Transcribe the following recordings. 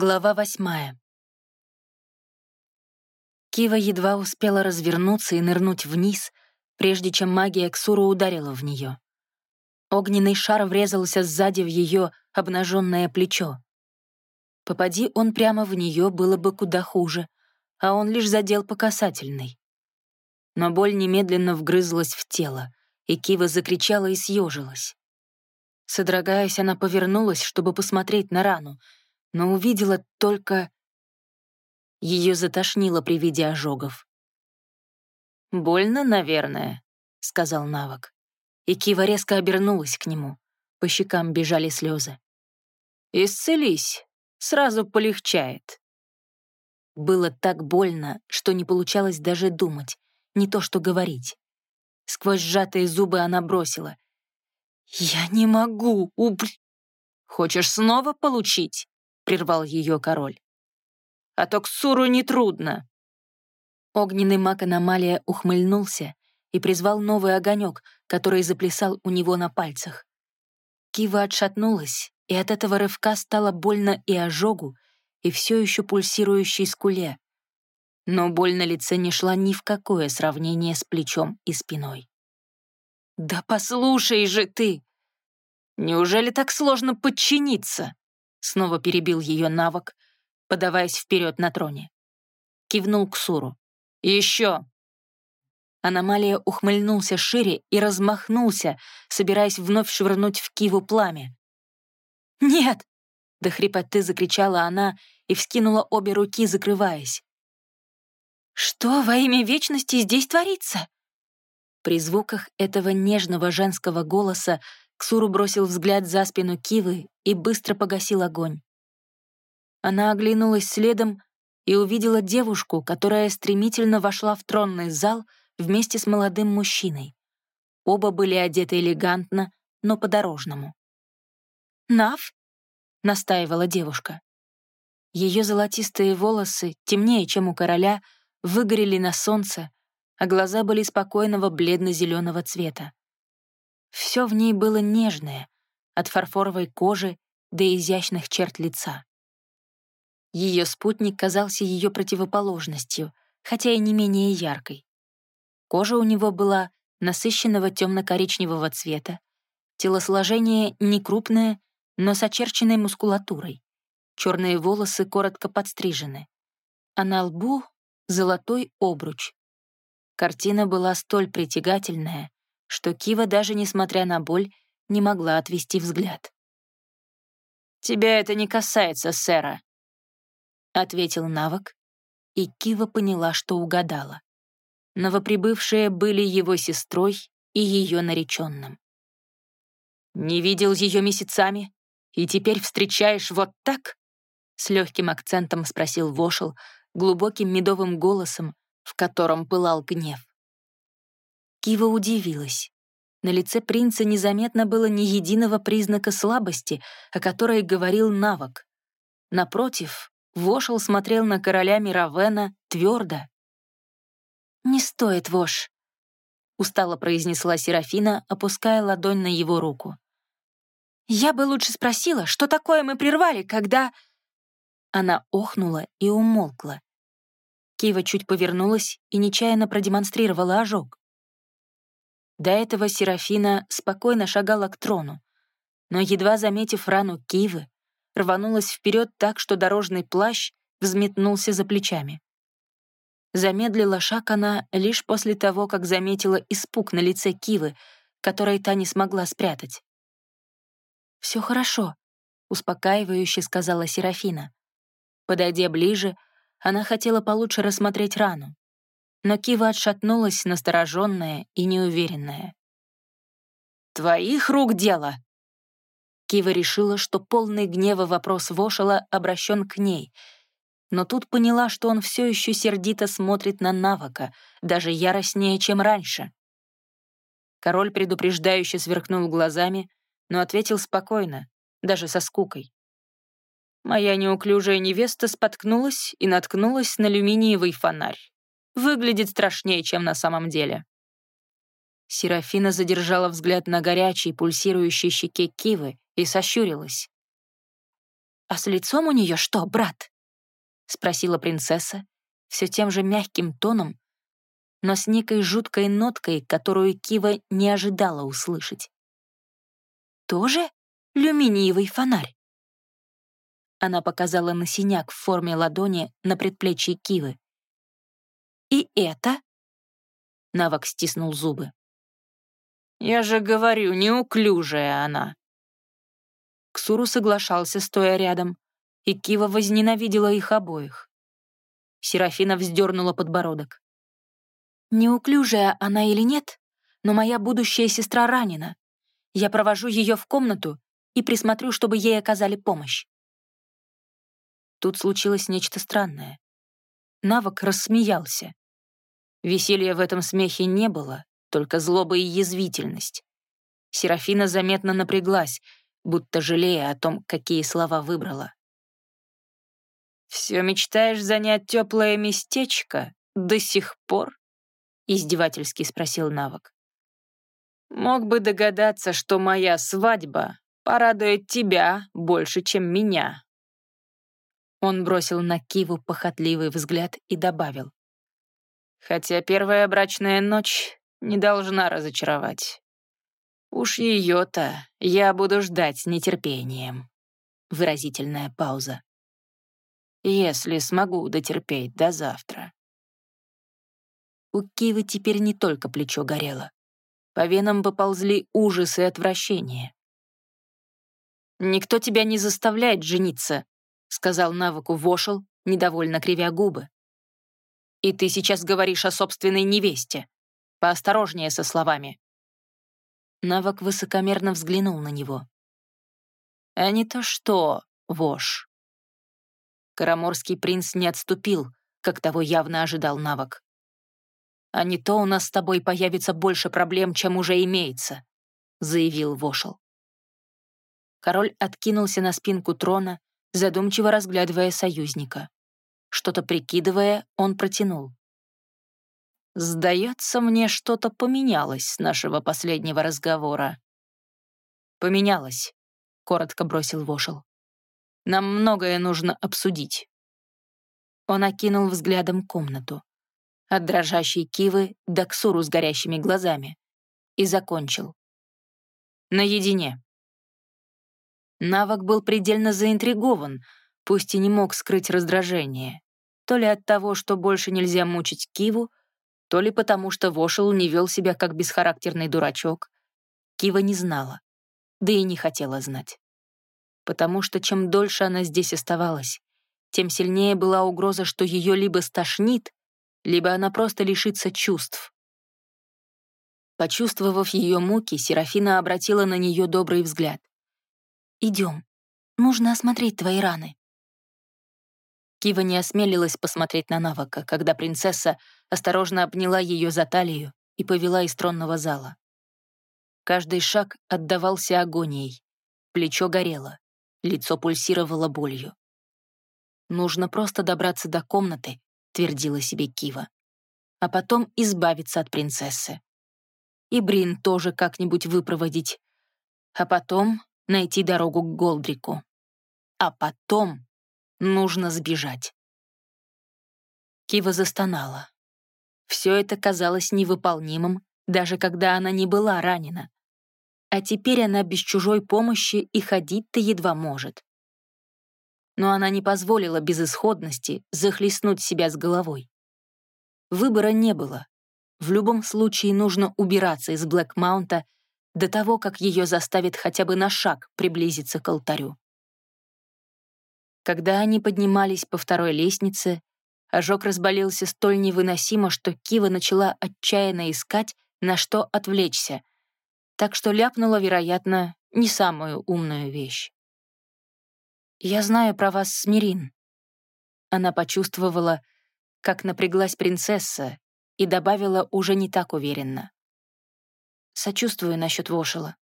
Глава восьмая. Кива едва успела развернуться и нырнуть вниз, прежде чем магия Ксуру ударила в нее. Огненный шар врезался сзади в ее обнаженное плечо. Попади он прямо в нее, было бы куда хуже, а он лишь задел по касательной. Но боль немедленно вгрызлась в тело, и Кива закричала и съежилась. Содрогаясь, она повернулась, чтобы посмотреть на рану — но увидела только... Ее затошнило при виде ожогов. «Больно, наверное», — сказал Навок. И Кива резко обернулась к нему. По щекам бежали слезы. «Исцелись, сразу полегчает». Было так больно, что не получалось даже думать, не то что говорить. Сквозь сжатые зубы она бросила. «Я не могу, уб...» «Хочешь снова получить?» Прервал ее король. «А то к Суру нетрудно». Огненный маг Аномалия ухмыльнулся и призвал новый огонек, который заплясал у него на пальцах. Кива отшатнулась, и от этого рывка стало больно и ожогу, и все еще пульсирующей скуле. Но боль на лице не шла ни в какое сравнение с плечом и спиной. «Да послушай же ты! Неужели так сложно подчиниться?» Снова перебил ее навык, подаваясь вперед на троне. Кивнул к Суру. «Еще!» Аномалия ухмыльнулся шире и размахнулся, собираясь вновь швырнуть в Киву пламя. «Нет!» — до хрипоты закричала она и вскинула обе руки, закрываясь. «Что во имя вечности здесь творится?» При звуках этого нежного женского голоса Ксуру бросил взгляд за спину Кивы и быстро погасил огонь. Она оглянулась следом и увидела девушку, которая стремительно вошла в тронный зал вместе с молодым мужчиной. Оба были одеты элегантно, но по-дорожному. «Нав?» — настаивала девушка. Ее золотистые волосы, темнее, чем у короля, выгорели на солнце, а глаза были спокойного бледно-зеленого цвета. Все в ней было нежное, от фарфоровой кожи до изящных черт лица. Ее спутник казался ее противоположностью, хотя и не менее яркой. Кожа у него была насыщенного темно-коричневого цвета, телосложение не крупное, но с очерченной мускулатурой. Черные волосы коротко подстрижены, а на лбу — золотой обруч. Картина была столь притягательная, что Кива, даже несмотря на боль, не могла отвести взгляд. «Тебя это не касается, сэра», — ответил навык, и Кива поняла, что угадала. Новоприбывшие были его сестрой и ее нареченным. «Не видел ее месяцами, и теперь встречаешь вот так?» С легким акцентом спросил Вошел, глубоким медовым голосом, в котором пылал гнев. Кива удивилась. На лице принца незаметно было ни единого признака слабости, о которой говорил навык. Напротив, Вошел смотрел на короля Мировена твердо. «Не стоит, Вош», — устало произнесла Серафина, опуская ладонь на его руку. «Я бы лучше спросила, что такое мы прервали, когда...» Она охнула и умолкла. Кива чуть повернулась и нечаянно продемонстрировала ожог. До этого Серафина спокойно шагала к трону, но, едва заметив рану Кивы, рванулась вперед так, что дорожный плащ взметнулся за плечами. Замедлила шаг она лишь после того, как заметила испуг на лице Кивы, который та не смогла спрятать. «Все хорошо», — успокаивающе сказала Серафина. Подойдя ближе, она хотела получше рассмотреть рану но Кива отшатнулась, настороженная и неуверенная. «Твоих рук дело!» Кива решила, что полный гнева вопрос Вошела обращен к ней, но тут поняла, что он все еще сердито смотрит на Навака, даже яростнее, чем раньше. Король предупреждающе сверкнул глазами, но ответил спокойно, даже со скукой. Моя неуклюжая невеста споткнулась и наткнулась на алюминиевый фонарь выглядит страшнее, чем на самом деле. Серафина задержала взгляд на горячей, пульсирующей щеке Кивы и сощурилась. «А с лицом у нее что, брат?» — спросила принцесса все тем же мягким тоном, но с некой жуткой ноткой, которую Кива не ожидала услышать. «Тоже люминиевый фонарь?» Она показала на синяк в форме ладони на предплечье Кивы. «И это?» Навок стиснул зубы. «Я же говорю, неуклюжая она». Ксуру соглашался, стоя рядом, и Кива возненавидела их обоих. Серафина вздернула подбородок. «Неуклюжая она или нет, но моя будущая сестра ранена. Я провожу ее в комнату и присмотрю, чтобы ей оказали помощь». Тут случилось нечто странное. Навок рассмеялся. Веселья в этом смехе не было, только злоба и язвительность. Серафина заметно напряглась, будто жалея о том, какие слова выбрала. «Все мечтаешь занять теплое местечко до сих пор?» — издевательски спросил Навок. «Мог бы догадаться, что моя свадьба порадует тебя больше, чем меня». Он бросил на Киву похотливый взгляд и добавил. «Хотя первая брачная ночь не должна разочаровать. Уж ее-то я буду ждать с нетерпением». Выразительная пауза если смогу дотерпеть до завтра. У Кивы теперь не только плечо горело. По венам поползли ужас и отвращение. «Никто тебя не заставляет жениться», — сказал Навыку Вошел, недовольно кривя губы. «И ты сейчас говоришь о собственной невесте. Поосторожнее со словами». Навок высокомерно взглянул на него. «А не то что, Вош. Караморский принц не отступил, как того явно ожидал навык. «А не то у нас с тобой появится больше проблем, чем уже имеется», — заявил Вошел. Король откинулся на спинку трона, задумчиво разглядывая союзника. Что-то прикидывая, он протянул. «Сдается мне, что-то поменялось с нашего последнего разговора». «Поменялось», — коротко бросил Вошел. Нам многое нужно обсудить». Он окинул взглядом комнату. От дрожащей кивы до ксуру с горящими глазами. И закончил. Наедине. Навок был предельно заинтригован, пусть и не мог скрыть раздражение. То ли от того, что больше нельзя мучить Киву, то ли потому, что Вошел не вел себя как бесхарактерный дурачок. Кива не знала, да и не хотела знать потому что чем дольше она здесь оставалась, тем сильнее была угроза, что ее либо стошнит, либо она просто лишится чувств. Почувствовав ее муки, Серафина обратила на нее добрый взгляд. «Идем. Нужно осмотреть твои раны». Кива не осмелилась посмотреть на Навака, когда принцесса осторожно обняла ее за талию и повела из тронного зала. Каждый шаг отдавался агонией. Плечо горело. Лицо пульсировало болью. «Нужно просто добраться до комнаты», — твердила себе Кива. «А потом избавиться от принцессы. И Брин тоже как-нибудь выпроводить. А потом найти дорогу к Голдрику. А потом нужно сбежать». Кива застонала. Все это казалось невыполнимым, даже когда она не была ранена а теперь она без чужой помощи и ходить-то едва может. Но она не позволила безысходности захлестнуть себя с головой. Выбора не было. В любом случае нужно убираться из Блэкмаунта до того, как ее заставит хотя бы на шаг приблизиться к алтарю. Когда они поднимались по второй лестнице, ожог разболелся столь невыносимо, что Кива начала отчаянно искать, на что отвлечься, так что ляпнула, вероятно, не самую умную вещь. «Я знаю про вас, Смирин». Она почувствовала, как напряглась принцесса, и добавила уже не так уверенно. «Сочувствую насчет Вошела».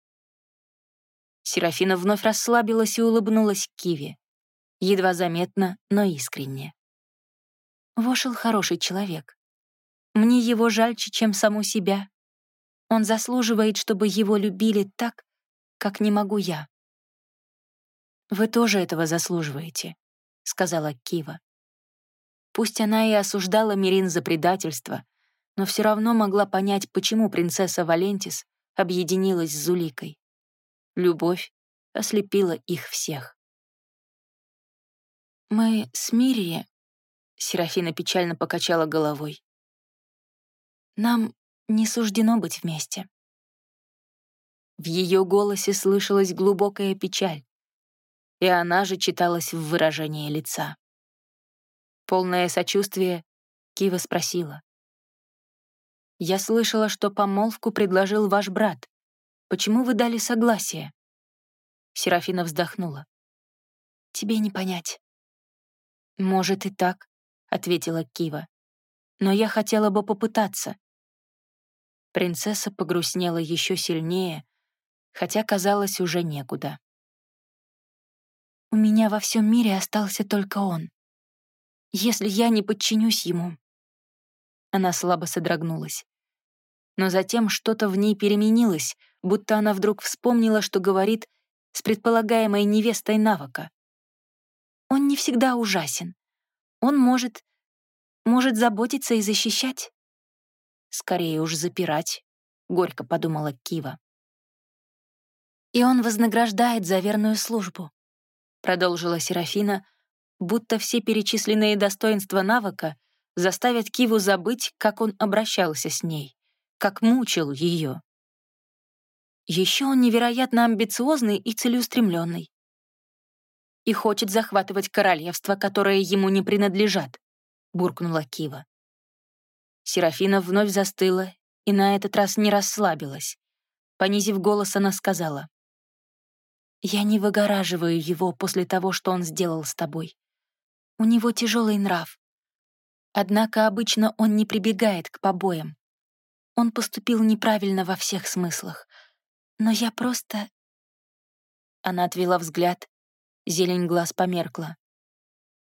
Серафина вновь расслабилась и улыбнулась Киве. Едва заметно, но искренне. Вошел хороший человек. Мне его жальче, чем саму себя. Он заслуживает, чтобы его любили так, как не могу я. «Вы тоже этого заслуживаете», — сказала Кива. Пусть она и осуждала Мирин за предательство, но все равно могла понять, почему принцесса Валентис объединилась с Зуликой. Любовь ослепила их всех. «Мы с Мирией. Серафина печально покачала головой. «Нам не суждено быть вместе». В ее голосе слышалась глубокая печаль, и она же читалась в выражении лица. Полное сочувствие, Кива спросила. «Я слышала, что помолвку предложил ваш брат. Почему вы дали согласие?» Серафина вздохнула. «Тебе не понять». «Может и так», — ответила Кива. «Но я хотела бы попытаться». Принцесса погрустнела еще сильнее, хотя казалось уже некуда. «У меня во всем мире остался только он если я не подчинюсь ему?» Она слабо содрогнулась. Но затем что-то в ней переменилось, будто она вдруг вспомнила, что говорит с предполагаемой невестой навыка. «Он не всегда ужасен. Он может... может заботиться и защищать». «Скорее уж запирать», — горько подумала Кива. «И он вознаграждает за верную службу», — продолжила Серафина, будто все перечисленные достоинства навыка заставят Киву забыть, как он обращался с ней, как мучил ее. Еще он невероятно амбициозный и целеустремленный. И хочет захватывать королевства, которые ему не принадлежат, буркнула Кива. Серафина вновь застыла и на этот раз не расслабилась. Понизив голос, она сказала. «Я не выгораживаю его после того, что он сделал с тобой. У него тяжелый нрав. Однако обычно он не прибегает к побоям. Он поступил неправильно во всех смыслах. Но я просто... Она отвела взгляд, зелень глаз померкла.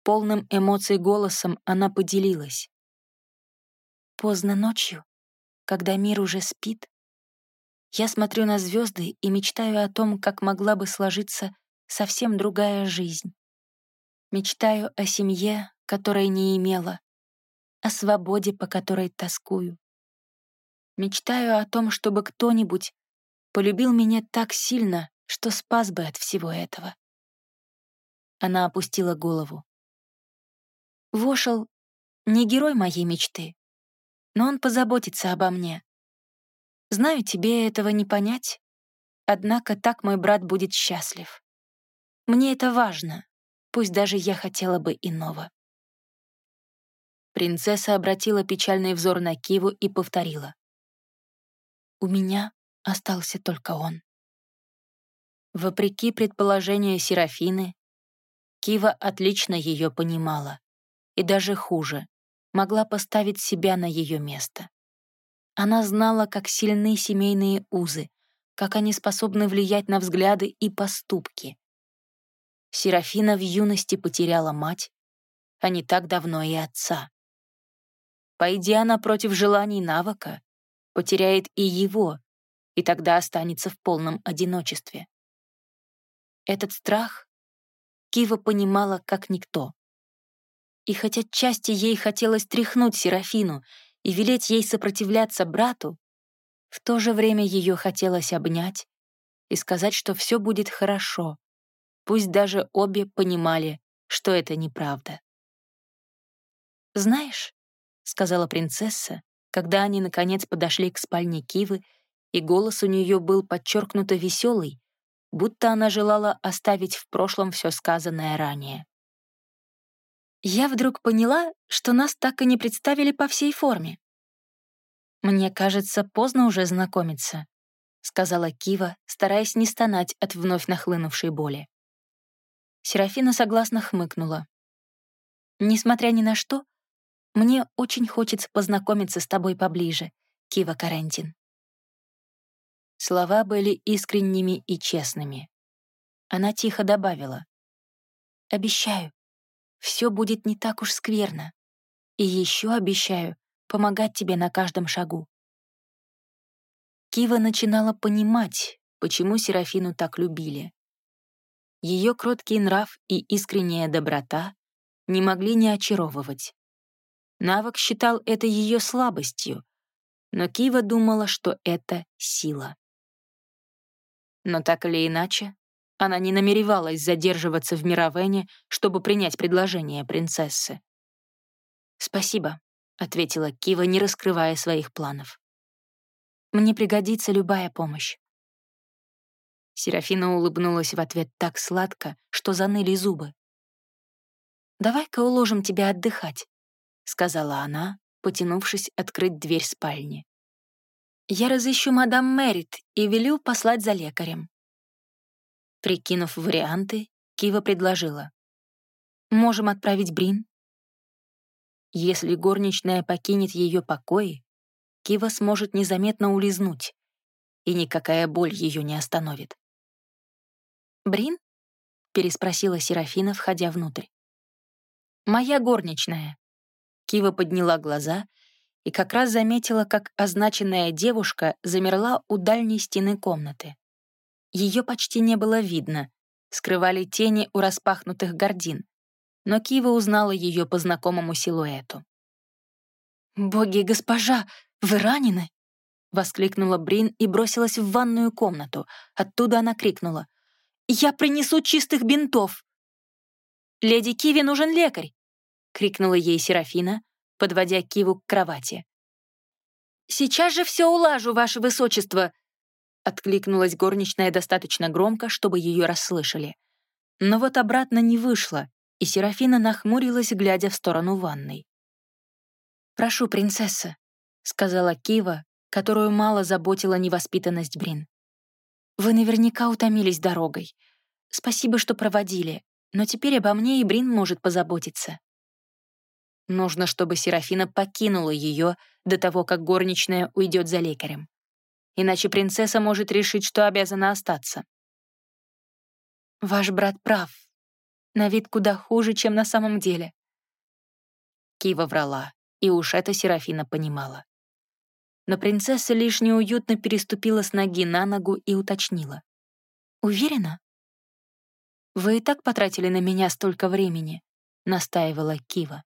Полным эмоций голосом она поделилась. Поздно ночью, когда мир уже спит, я смотрю на звезды и мечтаю о том, как могла бы сложиться совсем другая жизнь. Мечтаю о семье, которой не имела, о свободе, по которой тоскую. Мечтаю о том, чтобы кто-нибудь полюбил меня так сильно, что спас бы от всего этого. Она опустила голову. Вошел не герой моей мечты, но он позаботится обо мне. Знаю, тебе этого не понять, однако так мой брат будет счастлив. Мне это важно, пусть даже я хотела бы иного. Принцесса обратила печальный взор на Киву и повторила. «У меня остался только он». Вопреки предположению Серафины, Кива отлично ее понимала, и даже хуже, могла поставить себя на ее место. Она знала, как сильны семейные узы, как они способны влиять на взгляды и поступки, Серафина в юности потеряла мать, а не так давно и отца. Пойди она против желаний навыка, потеряет и его, и тогда останется в полном одиночестве. Этот страх Кива понимала как никто. И хотя части ей хотелось тряхнуть Серафину и велеть ей сопротивляться брату, в то же время ее хотелось обнять и сказать, что все будет хорошо, пусть даже обе понимали, что это неправда. «Знаешь», — сказала принцесса, когда они, наконец, подошли к спальне Кивы, и голос у нее был подчеркнуто веселый, будто она желала оставить в прошлом все сказанное ранее. «Я вдруг поняла, что нас так и не представили по всей форме. Мне кажется, поздно уже знакомиться», — сказала Кива, стараясь не стонать от вновь нахлынувшей боли. Серафина согласно хмыкнула. «Несмотря ни на что, мне очень хочется познакомиться с тобой поближе, Кива Карентин». Слова были искренними и честными. Она тихо добавила. «Обещаю, все будет не так уж скверно. И еще обещаю помогать тебе на каждом шагу». Кива начинала понимать, почему Серафину так любили. Ее кроткий нрав и искренняя доброта не могли не очаровывать. Навок считал это ее слабостью, но Кива думала, что это сила. Но так или иначе, она не намеревалась задерживаться в Мировене, чтобы принять предложение принцессы. «Спасибо», — ответила Кива, не раскрывая своих планов. «Мне пригодится любая помощь». Серафина улыбнулась в ответ так сладко, что заныли зубы. «Давай-ка уложим тебя отдыхать», — сказала она, потянувшись открыть дверь спальни. «Я разыщу мадам Мэрит и велю послать за лекарем». Прикинув варианты, Кива предложила. «Можем отправить Брин?» Если горничная покинет ее покои, Кива сможет незаметно улизнуть, и никакая боль ее не остановит. «Брин?» — переспросила Серафина, входя внутрь. «Моя горничная». Кива подняла глаза и как раз заметила, как означенная девушка замерла у дальней стены комнаты. Ее почти не было видно, скрывали тени у распахнутых гордин, но Кива узнала ее по знакомому силуэту. «Боги, госпожа, вы ранены?» — воскликнула Брин и бросилась в ванную комнату. Оттуда она крикнула. «Я принесу чистых бинтов!» «Леди Киви нужен лекарь!» — крикнула ей Серафина, подводя Киву к кровати. «Сейчас же все улажу, ваше высочество!» — откликнулась горничная достаточно громко, чтобы ее расслышали. Но вот обратно не вышло, и Серафина нахмурилась, глядя в сторону ванной. «Прошу, принцесса», — сказала Кива, которую мало заботила невоспитанность Брин. «Вы наверняка утомились дорогой. Спасибо, что проводили, но теперь обо мне и Брин может позаботиться». Нужно, чтобы Серафина покинула ее до того, как горничная уйдет за лекарем. Иначе принцесса может решить, что обязана остаться. «Ваш брат прав. На вид куда хуже, чем на самом деле». Кива врала, и уж это Серафина понимала. Но принцесса лишь неуютно переступила с ноги на ногу и уточнила. «Уверена?» «Вы и так потратили на меня столько времени», — настаивала Кива.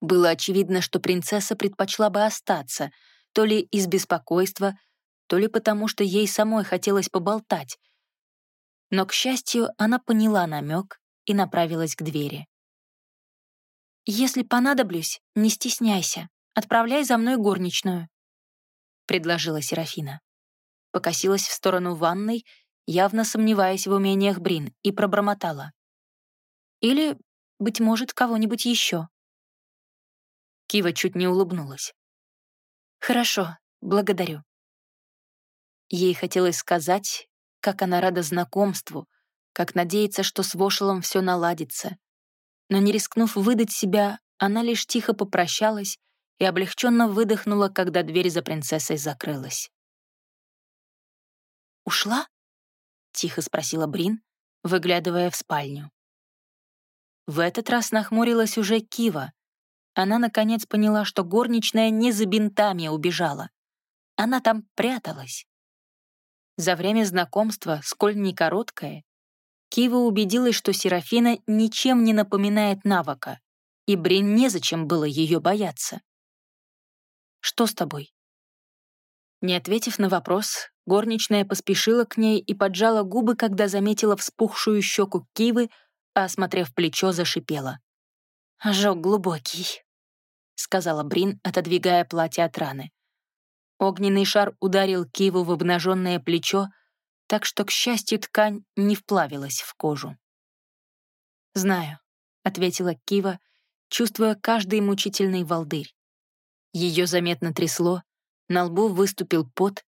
Было очевидно, что принцесса предпочла бы остаться, то ли из беспокойства, то ли потому, что ей самой хотелось поболтать. Но, к счастью, она поняла намек и направилась к двери. «Если понадоблюсь, не стесняйся, отправляй за мной горничную», — предложила Серафина. Покосилась в сторону ванной, явно сомневаясь в умениях Брин, и пробормотала. «Или, быть может, кого-нибудь еще». Кива чуть не улыбнулась. «Хорошо, благодарю». Ей хотелось сказать, как она рада знакомству, как надеется, что с Вошелом все наладится. Но не рискнув выдать себя, она лишь тихо попрощалась и облегченно выдохнула, когда дверь за принцессой закрылась. «Ушла?» — тихо спросила Брин, выглядывая в спальню. В этот раз нахмурилась уже Кива, она наконец поняла, что горничная не за бинтами убежала. Она там пряталась. За время знакомства, сколь ни короткое, Кива убедилась, что Серафина ничем не напоминает Навака, и Брин незачем было ее бояться. «Что с тобой?» Не ответив на вопрос, горничная поспешила к ней и поджала губы, когда заметила вспухшую щеку Кивы, а, осмотрев плечо, зашипела. «Ожог глубокий», — сказала Брин, отодвигая платье от раны. Огненный шар ударил Киву в обнаженное плечо, так что, к счастью, ткань не вплавилась в кожу. «Знаю», — ответила Кива, чувствуя каждый мучительный волдырь. Ее заметно трясло, на лбу выступил пот,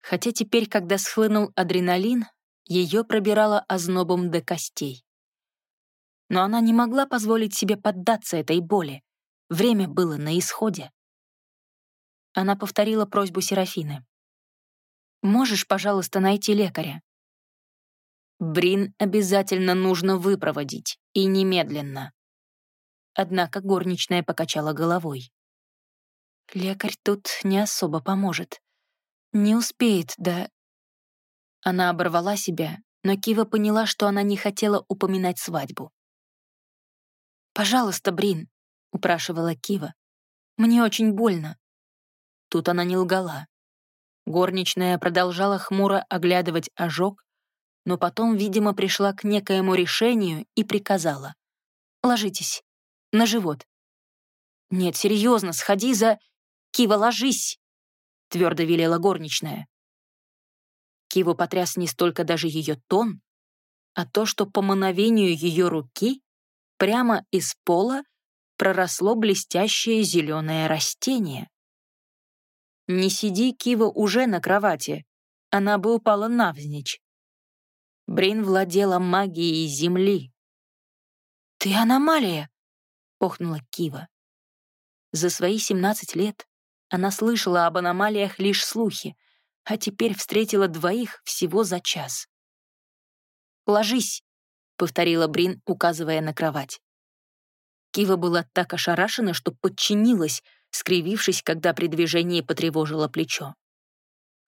хотя теперь, когда схлынул адреналин, ее пробирало ознобом до костей но она не могла позволить себе поддаться этой боли. Время было на исходе. Она повторила просьбу Серафины. «Можешь, пожалуйста, найти лекаря?» Брин обязательно нужно выпроводить, и немедленно. Однако горничная покачала головой. «Лекарь тут не особо поможет. Не успеет, да...» Она оборвала себя, но Кива поняла, что она не хотела упоминать свадьбу. «Пожалуйста, Брин», — упрашивала Кива. «Мне очень больно». Тут она не лгала. Горничная продолжала хмуро оглядывать ожог, но потом, видимо, пришла к некоему решению и приказала. «Ложитесь. На живот». «Нет, серьезно, сходи за... Кива, ложись!» — твердо велела горничная. Киву потряс не столько даже ее тон, а то, что по мановению ее руки прямо из пола проросло блестящее зеленое растение. Не сиди Кива уже на кровати, она бы упала навзничь. Брин владела магией земли. «Ты аномалия!» — охнула Кива. За свои 17 лет она слышала об аномалиях лишь слухи, а теперь встретила двоих всего за час. «Ложись», — повторила Брин, указывая на кровать. Кива была так ошарашена, что подчинилась, скривившись, когда при движении потревожила плечо.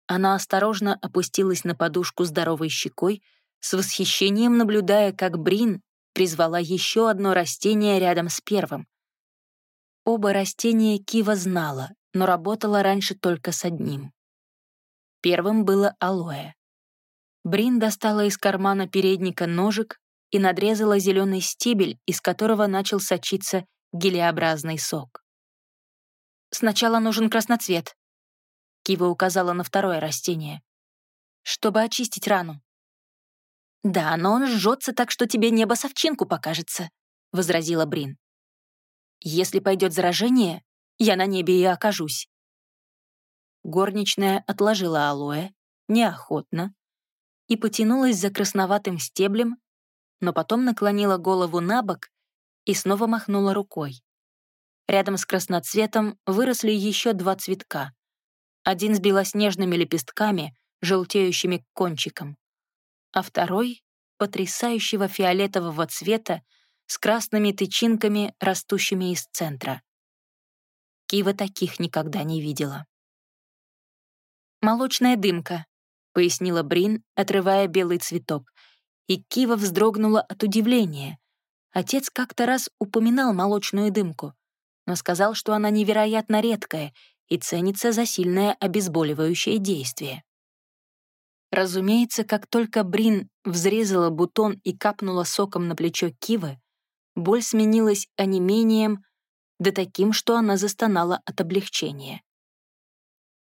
Она осторожно опустилась на подушку здоровой щекой, с восхищением наблюдая, как Брин призвала еще одно растение рядом с первым. Оба растения Кива знала, но работала раньше только с одним. Первым было алоэ. Брин достала из кармана передника ножик и надрезала зеленый стебель, из которого начал сочиться гелеобразный сок. «Сначала нужен красноцвет», — Кива указала на второе растение, «чтобы очистить рану». «Да, но он жжется так, что тебе небо совчинку покажется», — возразила Брин. «Если пойдет заражение, я на небе и окажусь». Горничная отложила алоэ, неохотно, и потянулась за красноватым стеблем, но потом наклонила голову на бок и снова махнула рукой. Рядом с красноцветом выросли еще два цветка. Один с белоснежными лепестками, желтеющими кончиком, а второй — потрясающего фиолетового цвета с красными тычинками, растущими из центра. Кива таких никогда не видела. «Молочная дымка», — пояснила Брин, отрывая белый цветок, и Кива вздрогнула от удивления. Отец как-то раз упоминал молочную дымку, но сказал, что она невероятно редкая и ценится за сильное обезболивающее действие. Разумеется, как только Брин взрезала бутон и капнула соком на плечо Кивы, боль сменилась онемением, да таким, что она застонала от облегчения.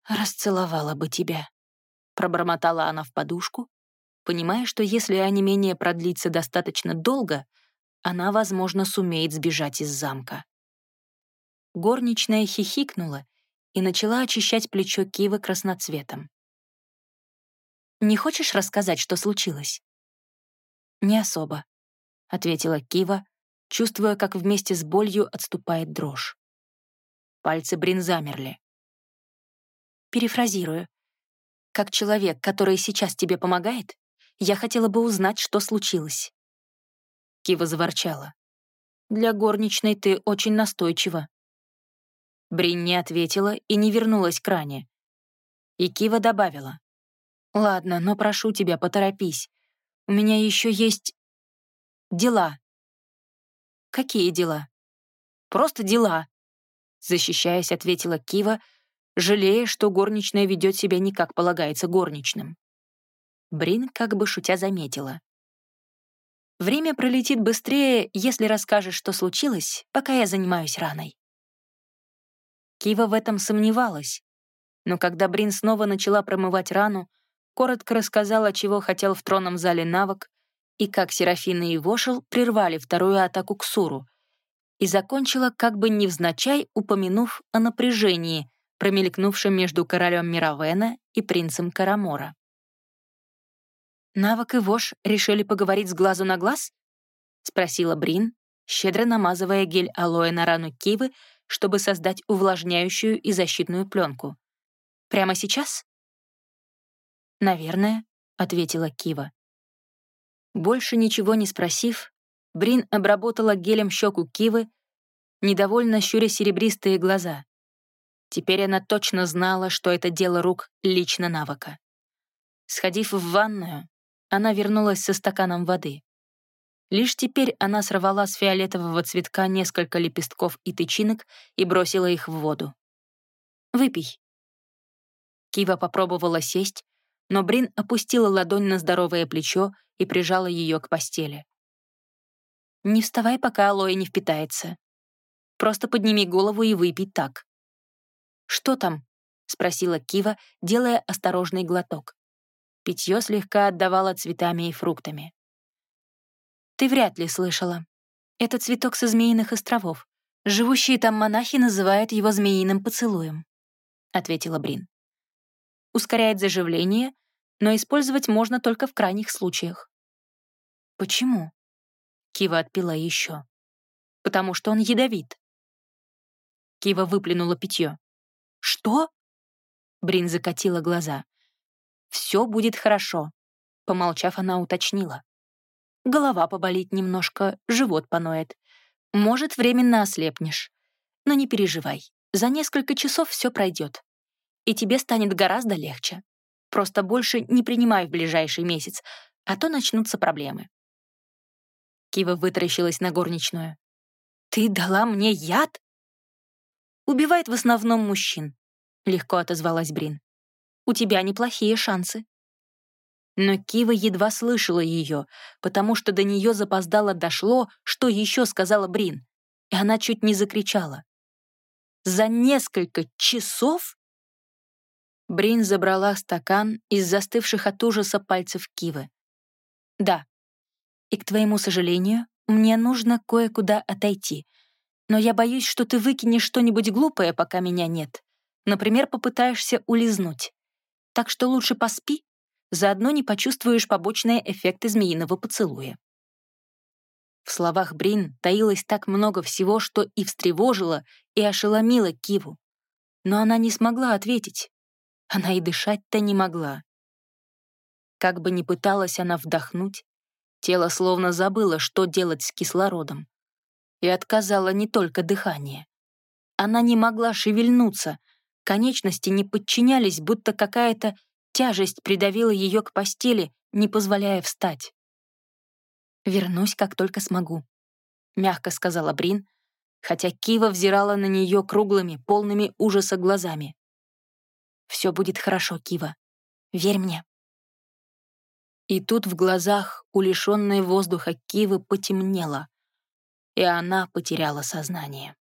«Расцеловала бы тебя», — пробормотала она в подушку, понимая, что если онемение продлится достаточно долго, она, возможно, сумеет сбежать из замка. Горничная хихикнула и начала очищать плечо Кивы красноцветом. «Не хочешь рассказать, что случилось?» «Не особо», — ответила Кива, чувствуя, как вместе с болью отступает дрожь. Пальцы Брин замерли. Перефразирую. Как человек, который сейчас тебе помогает, я хотела бы узнать, что случилось. Кива заворчала. Для горничной ты очень настойчива. Брин не ответила и не вернулась к ране. И Кива добавила. «Ладно, но прошу тебя, поторопись. У меня еще есть... дела». «Какие дела?» «Просто дела», — защищаясь, ответила Кива, жалея, что горничная ведет себя не как полагается горничным. Брин как бы шутя заметила. «Время пролетит быстрее, если расскажешь, что случилось, пока я занимаюсь раной». Кива в этом сомневалась, но когда Брин снова начала промывать рану, коротко рассказала, чего хотел в тронном зале навык, и как Серафина и Вошел прервали вторую атаку к Суру, и закончила как бы невзначай, упомянув о напряжении, промелькнувшем между королем Мировена и принцем Карамора. «Навок и Вош решили поговорить с глазу на глаз?» — спросила Брин, щедро намазывая гель алоэ на рану Кивы, чтобы создать увлажняющую и защитную пленку. «Прямо сейчас?» «Наверное», — ответила Кива. Больше ничего не спросив, Брин обработала гелем щеку Кивы, недовольно щуря серебристые глаза. Теперь она точно знала, что это дело рук лично навыка. Сходив в ванную, она вернулась со стаканом воды. Лишь теперь она сорвала с фиолетового цветка несколько лепестков и тычинок и бросила их в воду. «Выпей». Кива попробовала сесть, но Брин опустила ладонь на здоровое плечо и прижала ее к постели. «Не вставай, пока алоэ не впитается. Просто подними голову и выпей так». «Что там?» — спросила Кива, делая осторожный глоток. Питье слегка отдавало цветами и фруктами. «Ты вряд ли слышала. Это цветок со Змеиных островов. Живущие там монахи называют его змеиным поцелуем», — ответила Брин. «Ускоряет заживление, но использовать можно только в крайних случаях». «Почему?» Кива отпила еще. «Потому что он ядовит». Кива выплюнула питье. «Что?» Брин закатила глаза. «Все будет хорошо», — помолчав, она уточнила. «Голова поболит немножко, живот поноет. Может, временно ослепнешь. Но не переживай, за несколько часов все пройдет. И тебе станет гораздо легче. Просто больше не принимай в ближайший месяц, а то начнутся проблемы». Кива вытаращилась на горничную. «Ты дала мне яд?» «Убивает в основном мужчин», — легко отозвалась Брин. «У тебя неплохие шансы». Но Кива едва слышала ее, потому что до нее запоздало дошло, что еще сказала Брин, и она чуть не закричала. «За несколько часов?» Брин забрала стакан из застывших от ужаса пальцев Кивы. «Да, и, к твоему сожалению, мне нужно кое-куда отойти. Но я боюсь, что ты выкинешь что-нибудь глупое, пока меня нет. Например, попытаешься улизнуть. Так что лучше поспи, заодно не почувствуешь побочные эффекты змеиного поцелуя». В словах Брин таилось так много всего, что и встревожило, и ошеломило Киву. Но она не смогла ответить. Она и дышать-то не могла. Как бы ни пыталась она вдохнуть, Тело словно забыло, что делать с кислородом. И отказало не только дыхание. Она не могла шевельнуться, конечности не подчинялись, будто какая-то тяжесть придавила ее к постели, не позволяя встать. «Вернусь, как только смогу», — мягко сказала Брин, хотя Кива взирала на нее круглыми, полными ужаса глазами. «Все будет хорошо, Кива. Верь мне». И тут в глазах у лишенной воздуха Кивы потемнело, и она потеряла сознание.